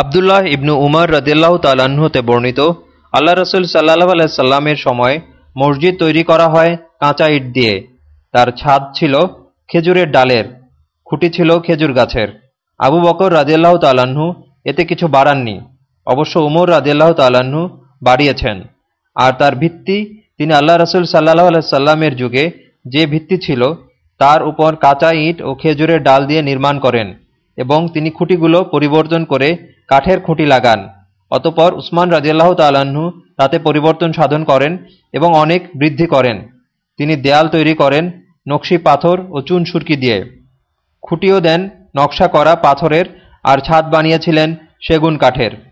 আবদুল্লাহ ইবনু উমর রদিল্লাহ তালাহতে বর্ণিত, আল্লাহ রসুল সাল্লাহ আলাইসাল্লামের সময় মসজিদ তৈরি করা হয় কাঁচা ইট দিয়ে। তার ছাদ ছিল খেজুরের ডালের, খুঁটি ছিল খেজুর গাছের। আবু বকর রাজিয়াল্লাহ তালাহু এতে কিছু বাড়াননি। অবশ্য উমর রাজিয়াল্লাহ তালাহু বাড়িয়েছেন। আর তার ভিত্তি তিনি আল্লাহ রসুল সাল্লাহ সাল্লামের যুগে যে ভিত্তি ছিল, তার উপর কাঁচা ইট ও খেজুরের ডাল দিয়ে নির্মাণ করেন এবং তিনি খুঁটিগুলো পরিবর্তন করে কাঠের খুঁটি লাগান। অতপর উসমান রাজিয়াল্লাহ তাল্লাহ্ন তাতে পরিবর্তন সাধন করেন এবং অনেক বৃদ্ধি করেন। তিনি দেয়াল তৈরি করেন, নকশি পাথর ও চুন সুরকি দিয়ে। খুঁটিও দেন নকশা করা পাথরের, আর ছাদ বানিয়েছিলেন সেগুন কাঠের।